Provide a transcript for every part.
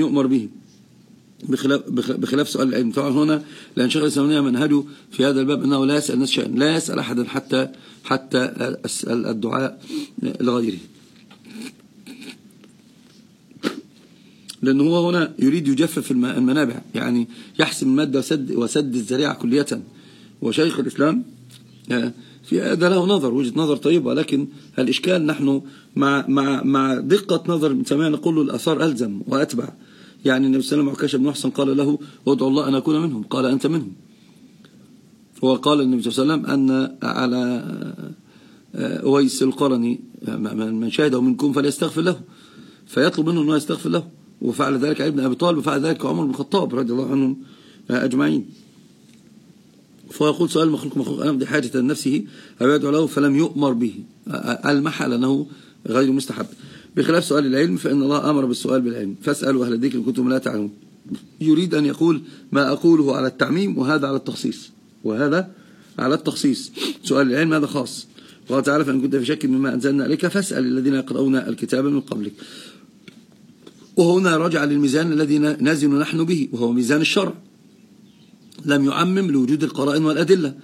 يؤمر به. بخلاف, بخلاف سؤال العلم طبعا هنا لأن شيخ الإسلامية منهجه في هذا الباب أنه لا يسأل الناس شيئا لا يسأل أحدا حتى حتى الدعاء لغيره. لأنه هو هنا يريد يجفف المنابع يعني يحسم المادة وسد, وسد الزريعة كلية. وشيخ الإسلام آه، في هذا له نظر وجهة نظر طيبة لكن الإشكال نحن مع, مع, مع دقة نظر سمعنا نقول له الأثار ألزم وأتبع. يعني النبي صلى الله عليه وسلم عكاش بن قال له ادعو الله أن أكون منهم. قال أنت منهم. وقال النبي صلى الله عليه وسلم أن على آه، أويس القرني من شاهده منكم فليستغفر له. فيطلب منه أنه يستغفر له. وفعل ذلك ابن أبي طالب وفعل ذلك عمر بن الخطاب رضي الله عنهم أجمعين. فيقول سؤال مخلوق مخلوق. أنا بدي حاجة لنفسه أو يدعو له فلم يؤمر به. المحل أنه غير مستحب. بخلاف سؤال العلم فإن الله أمر بالسؤال بالعلم. فاسألوا أهل الذكر كنتم لا تعلمون. يريد أن يقول ما أقوله على التعميم وهذا على التخصيص. وهذا على التخصيص. سؤال العلم هذا خاص. قال تعالى فإن كنت في شك مما أنزلنا عليك فاسأل الذين يقرؤون الكتاب من قبلك. وهنا رجع للميزان الذي نزن نحن به وهو ميزان الشرع. لم يعمم لوجود القرائن والأدلة.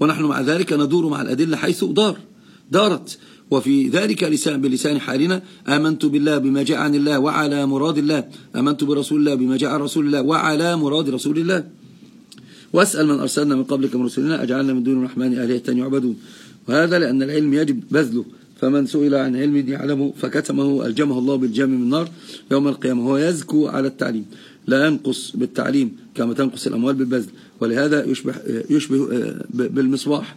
ونحن مع ذلك ندور مع الأدلة حيث دار. دارت. وفي ذلك لسان بلسان حالنا آمنت بالله بما جاء عن الله وعلى مراد الله. آمنت برسول الله بما جاء عن رسول الله وعلى مراد رسول الله. واسأل من أرسلنا من قبلك من رسولنا أجعلنا من دون الرحمن آلهة يعبدون. وهذا لأن العلم يجب بذله. فمن سئل عن علم يعلمه فكتمه ألجمه الله بالجم من النار يوم القيامة. هو يزكو على التعليم. لا ينقص بالتعليم كما تنقص الأموال بالبذل. ولهذا يشبه, يشبه بالمصباح.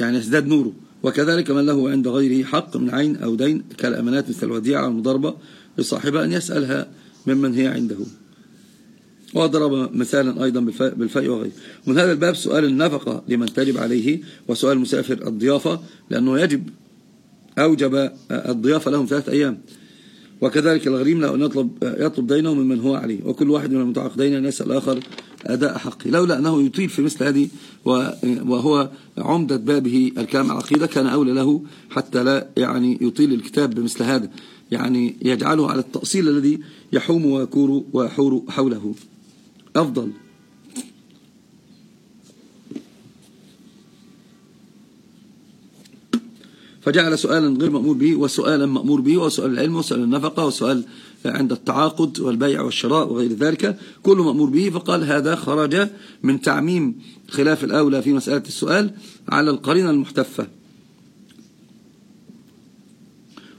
يعني يزداد نوره. وكذلك من له عند غيره حق من عين أو دين كالأمانات مثل الوديعة والمضاربة لصاحبها أن يسألها ممن هي عنده. وضرب مثالا أيضا بالفاء وغيره. من هذا الباب سؤال النفقة لمن تجب عليه وسؤال المسافر الضيافة لأنه يجب أوجب الضيافة لهم ثلاثة أيام. وكذلك الغريم له أن يطلب, يطلب دينه ممن هو عليه. وكل واحد من المتعاقدين أن يسأل الآخر أداء حقه. لولا أنه يطيل في مثل هذه وهو عمدة بابه الكلام العقيدة كان أولى له حتى لا يعني يطيل الكتاب بمثل هذا. يعني يجعله على التأصيل الذي يحوم ويكور ويحور حوله. أفضل. فجعل سؤالا غير مأمور به وسؤالا مأمور به وسؤال العلم وسؤال النفقة وسؤال عند التعاقد والبيع والشراء وغير ذلك كله مأمور به. فقال هذا خرج من تعميم خلاف الأولى في مسألة السؤال على القرينة المحتفة.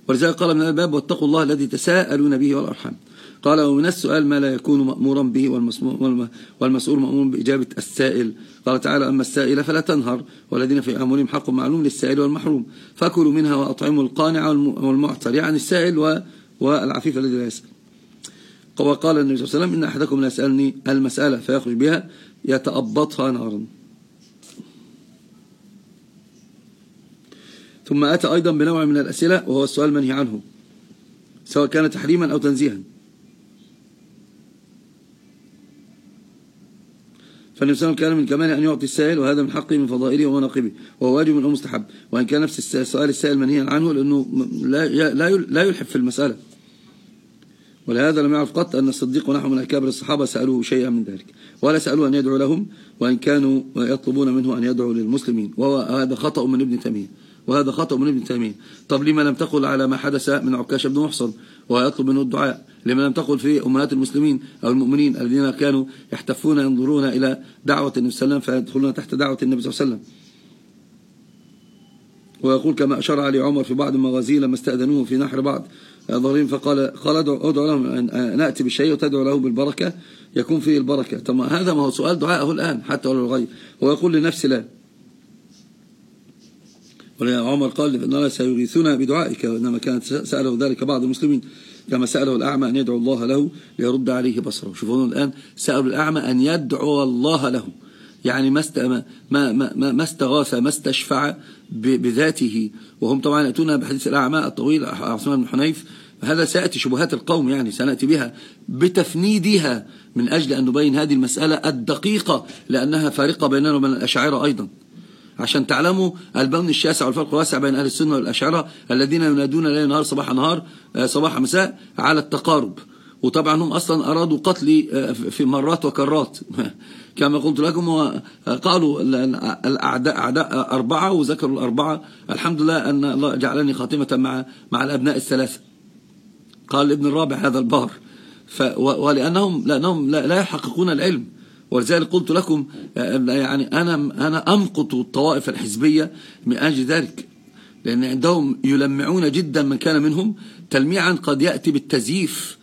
ولذلك قال من الباب واتقوا الله الذي تساءلون به والأرحام. قال ومن السؤال ما لا يكون مأمورا به والمسؤول مأمور بإجابة السائل. قال تعالى أما السائل فلا تنهر والذين في أمورهم حق معلوم للسائل والمحروم. فكلوا منها وأطعموا القانع والمعتر يعني السائل والعفيف الذي لا يسأل. وقال النبي صلى الله عليه وسلم إن أحدكم لا يسألني المسألة فيخرج بها يتأبطها نارا. ثم أتى أيضا بنوع من الأسئلة وهو السؤال منهي عنه سواء كان تحريما أو تنزيها. وسلم كان من كمال أن يعطي السائل وهذا من حقه من فضائله ومناقبه وهو واجب من مستحب. وإن كان نفس السؤال السائل منهيا عنه لأنه لا لا يلحب في المسألة. ولهذا لم يعرف قط أن الصديق ونحو من أكابر الصحابة سألوه شيئا من ذلك ولا سألوه أن يدعو لهم وإن كانوا يطلبون منه أن يدعو للمسلمين. وهذا خطأ من ابن تيمية. وهذا خطأ من ابن تيمية. طب لما لم تقل على ما حدث من عكاش بن محصن ويطلب منه الدعاء. لما لم تقل في أمهات المسلمين أو المؤمنين الذين كانوا يحتفون ينظرون إلى دعوة النبي صلى الله عليه وسلم فيدخلون تحت دعوة النبي صلى الله عليه وسلم. ويقول كما أشار علي عمر في بعض المغازي لما استأذنوه في نحر بعض ظهرين فقال قال ادعو لهم أن نأتي بالشيء وتدعو له بالبركة يكون فيه البركة. طب هذا ما هو سؤال دعائه الآن حتى ولو الغير هو يقول لنفسه لا. عمر قال إن الله سيغيثنا بدعائك وإنما كانت سأله ذلك بعض المسلمين. كما سأله الأعمى أن يدعو الله له ليرد عليه بصره. شوفوا الآن سألوا الأعمى أن يدعو الله له. يعني ما ما ما ما استغاث ما استشفع بذاته. وهم طبعا يأتون بحديث الأعمى الطويل عثمان بن حنيف. هذا سيأتي شبهات القوم يعني سنأتي بها بتفنيدها من أجل أن نبين هذه المسألة الدقيقة لأنها فارقة بيننا وبين الأشاعرة أيضا. عشان تعلموا البون الشاسع والفرق الواسع بين أهل السنة والأشعرة الذين ينادون ليل نهار صباح نهار آه، صباح مساء على التقارب. وطبعا هم أصلا أرادوا قتلي آه، في مرات وكرات. كما قلت لكم قالوا الأعداء أعداء أربعة وذكروا الأربعة. الحمد لله أن الله جعلني خاتمة مع مع الأبناء الثلاثة. قال ابن الرابع هذا البار ولأنهم لأنهم لا يحققون العلم. ولذلك قلت لكم يعني أنا أنا أمقت الطوائف الحزبية من أجل ذلك لأن عندهم يلمعون جدا من كان منهم تلميعا قد يأتي بالتزييف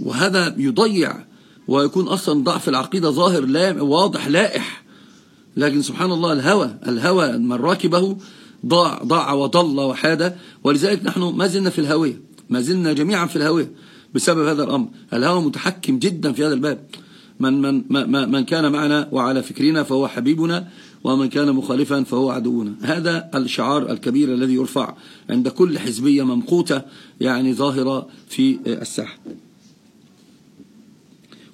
وهذا يضيع ويكون أصلا ضعف العقيدة ظاهر لا واضح لائح. لكن سبحان الله الهوى الهوى من راكبه ضاع ضاع وضل وحاد. ولذلك نحن ما زلنا في الهوية ما زلنا جميعا في الهوية بسبب هذا الأمر. الهوى متحكم جدا في هذا الباب. من, من, من كان معنا وعلى فكرنا فهو حبيبنا ومن كان مخالفا فهو عدونا. هذا الشعار الكبير الذي يرفع عند كل حزبية ممقوتة يعني ظاهرة في الساحة.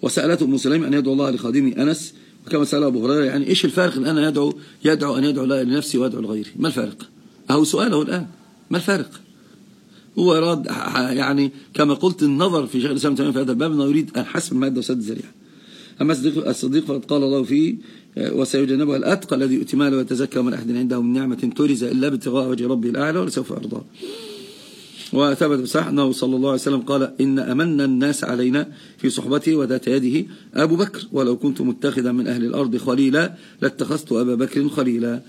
وسألته ابن سليم أن يدعو الله لخادمي أنس وكما سأل أبو هريرة يعني إيش الفارق الآن يدعو يدعو أن يدعو لنفسي ويدعو لغيري ما الفارق؟ أهو سؤاله الآن ما الفارق؟ هو أراد يعني كما قلت النظر في شيخ الإسلام في هذا الباب أنه يريد أن حسب المادة وسد الزريعة. أما الصديق, فقد قال الله فيه وسيجنبها الأتقى الذي يؤتي ماله ويتزكى من أحد عنده من نعمة ترز إلا ابتغاء وجه ربه الأعلى ولسوف أرضاه. وثبت بصح أنه صلى الله عليه وسلم قال إن أمن الناس علينا في صحبته وذات يده أبو بكر ولو كنت متخذا من أهل الأرض خليلا لاتخذت أبا بكر خليلا.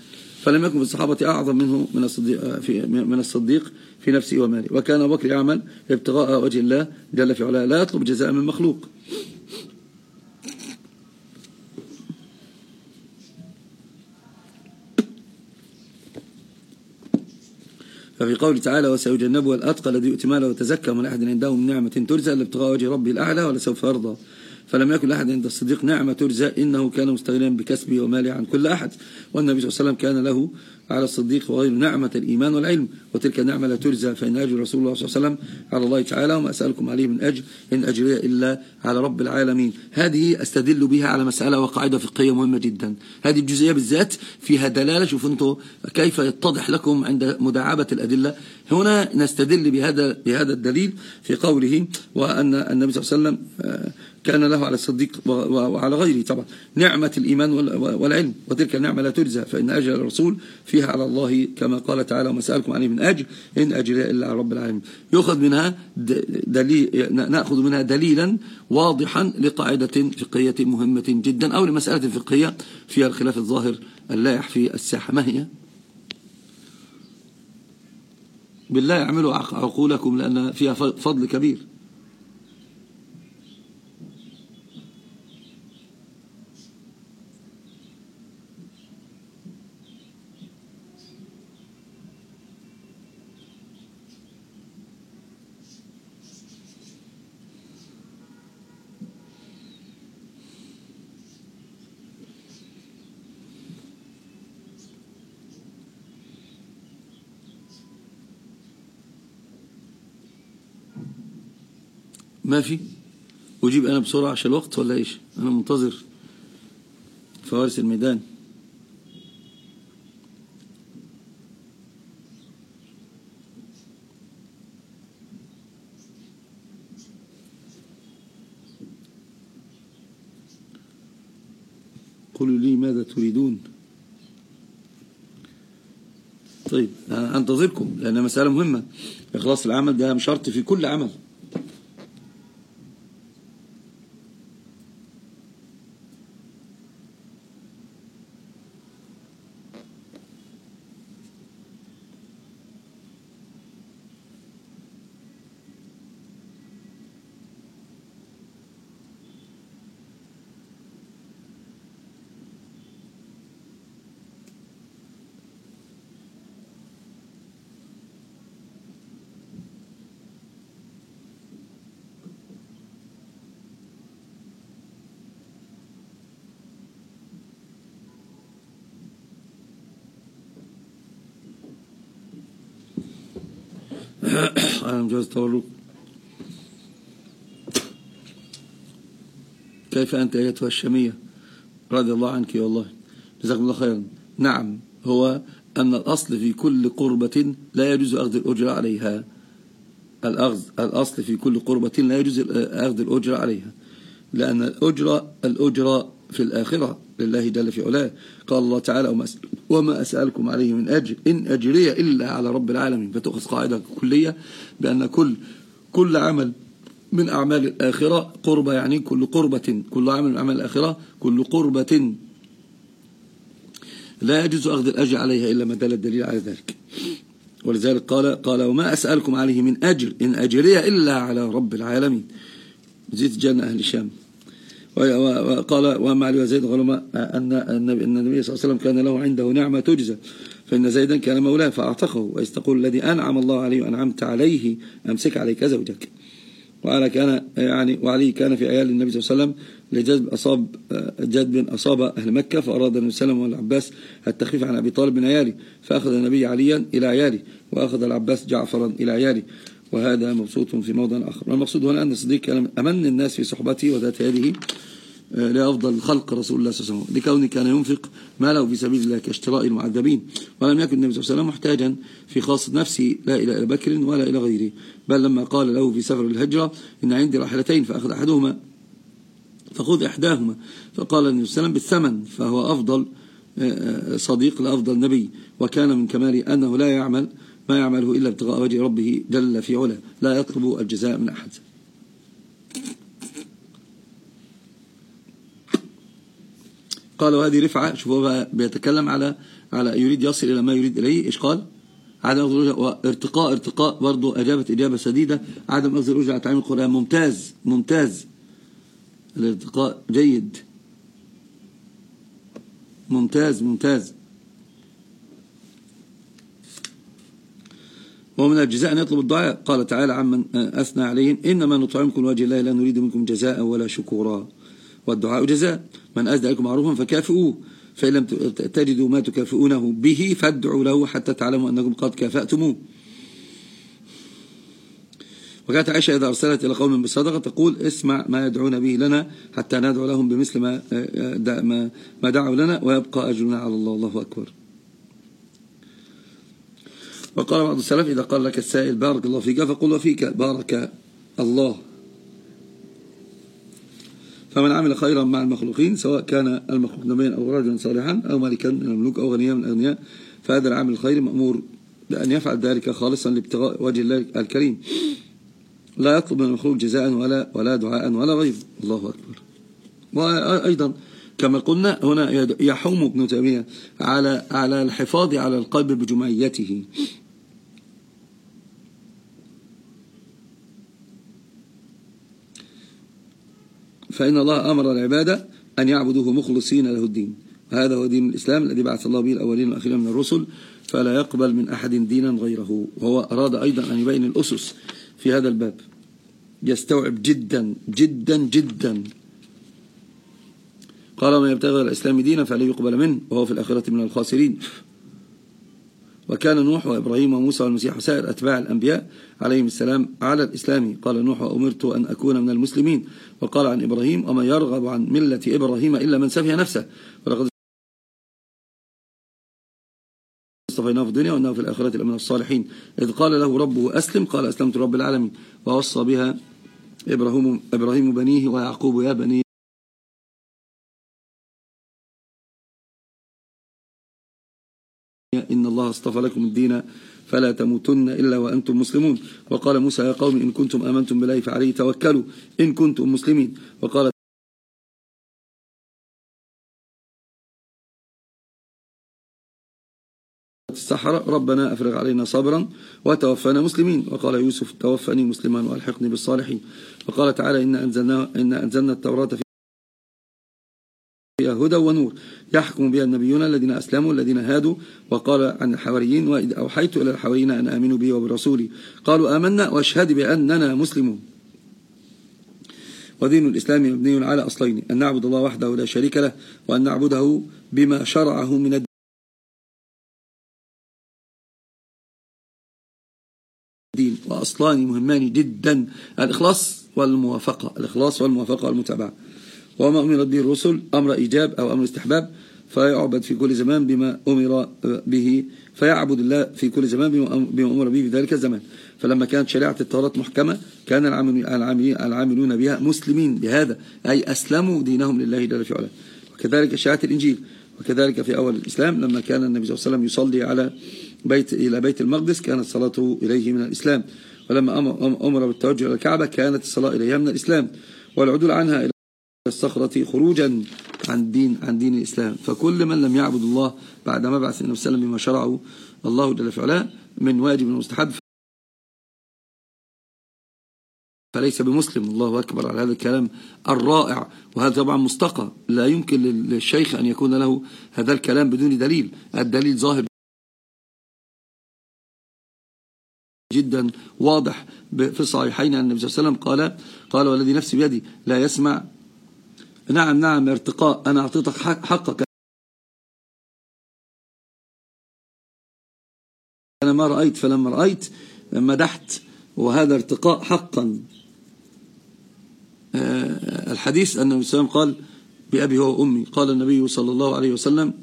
فلم يكن في الصحابة أعظم منه من الصديق في, من الصديق في نفسه وماله. وكان أبو بكر يعمل ابتغاء وجه الله جل في علاه لا يطلب جزاء من مخلوق. ففي قوله تعالى وسيجنبها الأتقى الذي يؤتي ماله وتزكى من أحد عنده من نعمة ترزى لابتغاء وجه ربه الأعلى ولسوف يرضى. فلم يكن أحد عند الصديق نعمة ترزى إنه كان مستغنيا بكسبه وماله عن كل أحد والنبي صلى الله عليه وسلم كان له على الصديق وغير نعمة الإيمان والعلم. وتلك النعمة لا ترزى فإن أجر رسول الله صلى الله عليه وسلم على الله تعالى وما أسألكم عليه من أجر إن أجري إلا على رب العالمين. هذه أستدل بها على مسألة وقاعدة فقهية مهمة جدا. هذه الجزئية بالذات فيها دلالة. شوفوا أنتم كيف يتضح لكم عند مداعبة الأدلة. هنا نستدل بهذا بهذا الدليل في قوله وأن النبي صلى الله عليه وسلم آه، كان له على الصديق وعلى غيره. طبعا نعمة الإيمان والعلم وتلك النعمة لا تجزى فإن أجل الرسول فيها على الله كما قال تعالى وما سألكم عليه من أجل إن أجل إلا على رب العالمين. يؤخذ منها دليل نأخذ منها دليلا واضحا لقاعدة فقهية مهمة جدا أو لمسألة فقهية فيها الخلاف الظاهر اللايح في الساحة ما هي؟ بالله اعملوا عقولكم لأن فيها فضل كبير. ما في؟ أجيب أنا بسرعة عشان الوقت ولا إيش؟ أنا منتظر. فوارس الميدان. قولوا لي ماذا تريدون؟ طيب أنتظركم لأن مسألة مهمة. إخلاص العمل ده شرط في كل عمل. أنا مجوز تورك كيف أنت أيتها الشمية رضي الله عنك والله جزاكم الله خيرا. نعم هو أن الأصل في كل قربة لا يجوز أخذ الأجرة عليها. الأخذ الأصل في كل قربة لا يجوز أخذ الأجرة عليها. لأن الأجرة الأجرة في الآخرة لله جل في علاه. قال الله تعالى وما أسألكم عليه من أجر إن أجري إلا على رب العالمين. فتأخذ قاعدة كلية بأن كل كل عمل من أعمال الآخرة قربة يعني كل قربة كل عمل من أعمال الآخرة كل قربة. لا يجوز أخذ الأجر عليها إلا ما دل الدليل على ذلك. ولذلك قال قال وما أسألكم عليه من أجر إن أجري إلا على رب العالمين. زيت جنة أهل الشام. وقال وما علي وزيد قالوا أن النبي صلى الله عليه وسلم كان له عنده نعمة تجزى. فإن زيدا كان مولاه فأعتقه ويستقول الذي أنعم الله عليه وأنعمت عليه أمسك عليك زوجك. وعلى كان يعني وعلي كان في عيال النبي صلى الله عليه وسلم لجذب أصاب جذب أصاب أهل مكة فأراد النبي صلى الله عليه وسلم والعباس التخفيف عن أبي طالب من عياله. فأخذ النبي عليا إلى عياله وأخذ العباس جعفرا إلى عياله. وهذا مبسوط في موضع آخر. والمقصود هنا أن الصديق كان أمن الناس في صحبته وذات يده آه، لأفضل الخلق رسول الله صلى الله عليه وسلم لكونه كان ينفق ماله في سبيل الله كاشتراء المعذبين ولم يكن النبي صلى الله عليه وسلم محتاجا في خاصة نفسه لا إلى أبي بكر ولا إلى غيره. بل لما قال له في سفر الهجرة إن عندي راحلتين فأخذ أحدهما فخذ إحداهما. فقال النبي صلى الله عليه وسلم بالثمن فهو أفضل آه، آه، صديق لأفضل نبي وكان من كمال أنه لا يعمل ما يعمله إلا ابتغاء وجه ربه جل في علا لا يطلب الجزاء من أحد. قال وهذه رفعة شوفوا بيتكلم على على يريد يصل إلى ما يريد إليه. إيش قال؟ عدم أخذ وارتقاء ارتقاء برضو أجابت إجابة سديدة. عدم أخذ الرجعة على تعليم القرآن. ممتاز ممتاز. الارتقاء جيد. ممتاز ممتاز. ومن الجزاء أن يطلب الدعاء. قال تعالى عمن أثنى عليهم إنما نطعمكم وجه الله لا نريد منكم جزاء ولا شكورا. والدعاء جزاء. من أزدى لكم معروفا فكافئوه. فإن لم تجدوا ما تكافئونه به فادعوا له حتى تعلموا أنكم قد كافأتموه. وكانت عائشة إذا أرسلت إلى قوم بالصدقة تقول اسمع ما يدعون به لنا حتى ندعو لهم بمثل ما ما دعوا لنا ويبقى أجرنا على الله. الله أكبر. وقال بعض السلف إذا قال لك السائل بارك الله فيك فقل وفيك بارك الله. فمن عمل خيرا مع المخلوقين سواء كان المخلوق نبيا أو رجلا صالحا أو ملكا من الملوك أو غنيا من الأغنياء فهذا العمل الخير مأمور بأن يفعل ذلك خالصا لابتغاء وجه الله الكريم. لا يطلب من المخلوق جزاء ولا ولا دعاء ولا غير الله أكبر. وأيضا كما قلنا هنا يحوم ابن تيمية على على الحفاظ على القلب بجمعيته. فإن الله أمر العبادة أن يعبدوه مخلصين له الدين. وهذا هو دين الإسلام الذي بعث الله به الأولين والأخيرين من الرسل فلا يقبل من أحد دينا غيره. وهو أراد أيضا أن يبين الأسس في هذا الباب. يستوعب جدا جدا جدا. قال من يبتغي الإسلام دينا فلا يقبل منه وهو في الآخرة من الخاسرين. وكان نوح وإبراهيم وموسى والمسيح وسائر أتباع الأنبياء عليهم السلام على الإسلام. قال نوح وأمرت أن أكون من المسلمين. وقال عن إبراهيم وما يرغب عن ملة إبراهيم إلا من سفه نفسه. ولقد اصطفيناه في الدنيا وأنه في الآخرة من الصالحين. إذ قال له ربه أسلم. قال أسلمت رب العالمين. ووصى بها إبراهيم, إبراهيم بنيه ويعقوب يا بني الله اصطفى لكم الدين فلا تموتن إلا وأنتم مسلمون. وقال موسى يا قوم إن كنتم أمنتم بالله فعليه توكلوا. إن كنتم مسلمين. وقال السحرة ربنا أفرغ علينا صبرا وتوفنا مسلمين. وقال يوسف توفني مسلما وألحقني بالصالحين. وقال تعالى إن أنزلنا, إن أنزلنا التوراة هدى ونور. يحكم بها النبيون الذين أسلموا الذين هادوا وقال عن الحواريين وإذ أوحيت إلى الحواريين أن آمنوا بي وبرسولي. قالوا آمنا واشهد بأننا مسلمون. ودين الإسلام مبني على أصلين أن نعبد الله وحده لا شريك له وأن نعبده بما شرعه من الدين. وأصلان مهمان جدا الإخلاص والموافقة. الإخلاص والموافقة والمتابعة. وما أمرت به الرسل أمر إيجاب أو أمر استحباب فيعبد في كل زمان بما أمر به فيعبد الله في كل زمان بما أمر به في ذلك الزمان. فلما كانت شريعة التوراة محكمة كان العاملون بها مسلمين بهذا أي أسلموا دينهم لله جل في علاه. وكذلك شريعة الإنجيل. وكذلك في أول الإسلام لما كان النبي صلى الله عليه وسلم يصلي على بيت إلى بيت المقدس كانت صلاته إليه من الإسلام. ولما أمر بالتوجه إلى الكعبة كانت الصلاة إليها من الإسلام. والعدول عنها الصخرة خروجا عن دين عن دين الإسلام. فكل من لم يعبد الله بعد ما بعث النبي صلى الله عليه وسلم بما شرعه الله جل في علاه من واجب ومستحب فليس بمسلم. الله أكبر على هذا الكلام الرائع. وهذا طبعا مستقى. لا يمكن للشيخ أن يكون له هذا الكلام بدون دليل. الدليل ظاهر جدا واضح في الصحيحين أن النبي صلى الله عليه وسلم. قال قال والذي نفسي بيدي لا يسمع نعم نعم ارتقاء. أنا أعطيتك حقك. أنا ما رأيت فلما رأيت مدحت وهذا ارتقاء حقا. آه، الحديث أن وسلم قال بأبي هو أمي قال النبي صلى الله عليه وسلم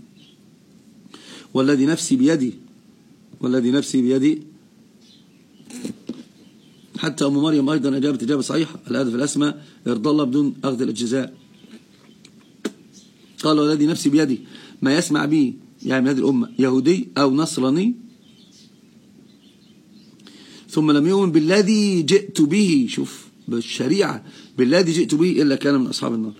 والذي نفسي بيدي والذي نفسي بيدي حتى أم مريم أيضا أجابت إجابة صحيحة الهدف الأسمى إرضى الله بدون أخذ الأجزاء. قال والذي نفسي بيدي ما يسمع به يعني من هذه الأمة يهودي أو نصراني. ثم لم يؤمن بالذي جئت به. شوف بالشريعة بالذي جئت به إلا كان من أصحاب النار.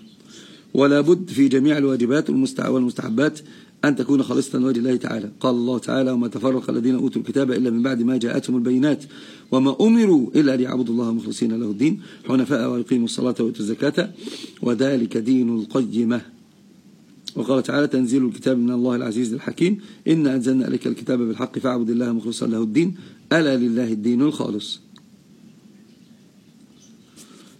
ولا بد في جميع الواجبات والمستحبات أن تكون خالصة لوجه الله تعالى. قال الله تعالى وما تفرق الذين أوتوا الكتاب إلا من بعد ما جاءتهم البينات. وما أمروا إلا ليعبدوا الله مخلصين له الدين حنفاء ويقيموا الصلاة ويؤتوا الزكاة. وذلك دين القيمة. وقال تعالى تنزيل الكتاب من الله العزيز الحكيم. إن أنزلنا عليك الكتاب بالحق فاعبد الله مخلصا له الدين. ألا لله الدين الخالص.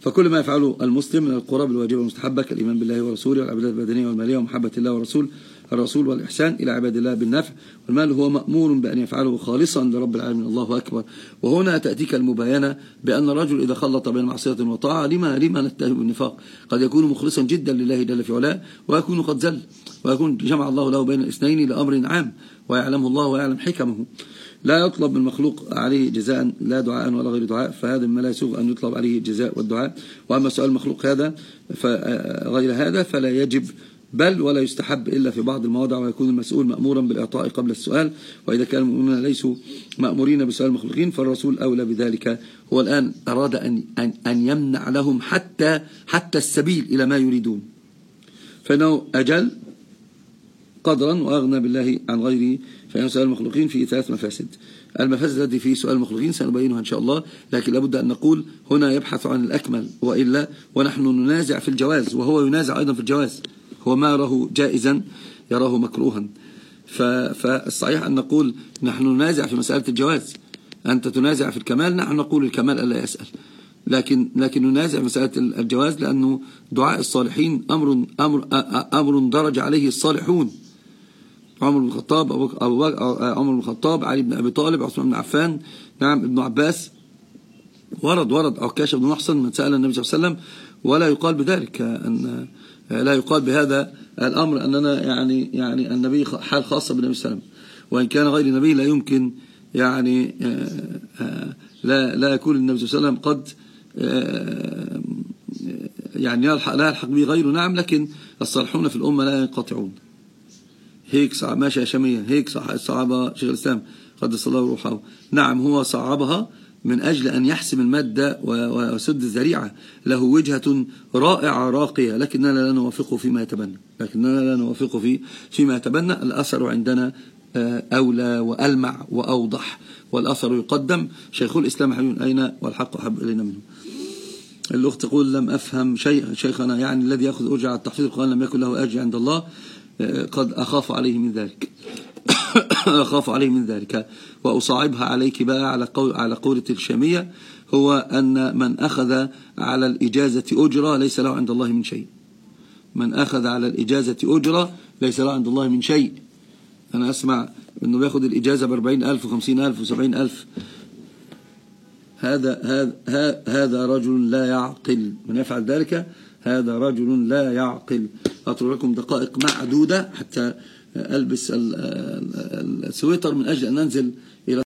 فكل ما يفعله المسلم من القرب الواجبة المستحبة كالإيمان بالله ورسوله والعبادات البدنية والمالية ومحبة الله ورسوله. الرسول والإحسان إلى عباد الله بالنفع والمال هو مأمور بأن يفعله خالصا لرب العالمين. الله أكبر. وهنا تأتيك المباينة بأن الرجل إذا خلط بين معصية وطاعة لما, لما نتهم بالنفاق؟ قد يكون مخلصا جدا لله جل في علاه ويكون قد زل ويكون جمع الله له بين الاثنين لأمر عام ويعلمه الله ويعلم حكمه. لا يطلب من المخلوق عليه جزاء لا دعاء ولا غير دعاء فهذا ما لا يسوغ أن يطلب عليه الجزاء والدعاء. وأما سؤال المخلوق هذا غير هذا فلا يجب بل ولا يستحب إلا في بعض المواضع ويكون المسؤول مأمورا بالإعطاء قبل السؤال وإذا كان المؤمنون ليسوا مأمورين بسؤال المخلوقين فالرسول أولى بذلك. هو الآن أراد أن, أن, أن يمنع لهم حتى, حتى السبيل إلى ما يريدون. فإنه أجل قدرا وأغنى بالله عن غيره فإن سؤال المخلوقين فيه ثلاث مفاسد. المفاسد التي في سؤال المخلوقين سنبينها إن شاء الله لكن لابد أن نقول هنا يبحث عن الأكمل وإلا ونحن ننازع في الجواز وهو ينازع أيضا في الجواز. هو ما يراه جائزا يراه مكروها. فالصحيح أن نقول نحن ننازع في مسألة الجواز. أنت تنازع في الكمال نحن نقول الكمال ألا يسأل. لكن لكن ننازع مسألة الجواز لأنه دعاء الصالحين أمر أمر أمر درج عليه الصالحون. عمر بن الخطاب أبو عمر بن الخطاب علي بن أبي طالب عثمان بن عفان نعم ابن عباس. ورد ورد عكاش بن محصن من سأل النبي صلى الله عليه وسلم ولا يقال بذلك أن لا يقال بهذا الأمر أننا يعني يعني النبي حال خاصة بالنبي صلى الله عليه وسلم. وإن كان غير النبي لا يمكن يعني آه، آه، لا لا يكون النبي صلى الله عليه وسلم قد آه، يعني لا يلحق به غيره. نعم لكن الصالحون في الأمة لا ينقطعون. هيك ماشي شمية هيك صعبة شيخ الإسلام قدس الله روحه. نعم هو صعبها من أجل أن يحسم المادة ويسد الذريعة له وجهة رائعة راقية لكننا لا نوافقه فيما يتبنى. لكننا لا نوافقه في فيما يتبنى. الأثر عندنا آه، أولى وألمع وأوضح. والأثر يقدم. شيخ الإسلام حبيب أين؟ والحق أحب إلينا منه. الأخت تقول لم أفهم شيء شيخنا يعني الذي يأخذ أرجع على التحفيظ القرآن لم يكن له أجر عند الله آه، قد أخاف عليه من ذلك. أخاف عليه من ذلك. وأصعبها عليك بقى على قول على قولة الشامية هو أن من أخذ على الإجازة أجرة ليس له عند الله من شيء. من أخذ على الإجازة أجرة ليس له عند الله من شيء. أنا أسمع أنه بياخد الإجازة بأربعين ألف وخمسين ألف وسبعين ألف. هذا, هذا, هذا رجل لا يعقل. من يفعل ذلك؟ هذا رجل لا يعقل. أترك لكم دقائق معدودة حتى ألبس ال- ال- السويتر من أجل أن ننزل إلى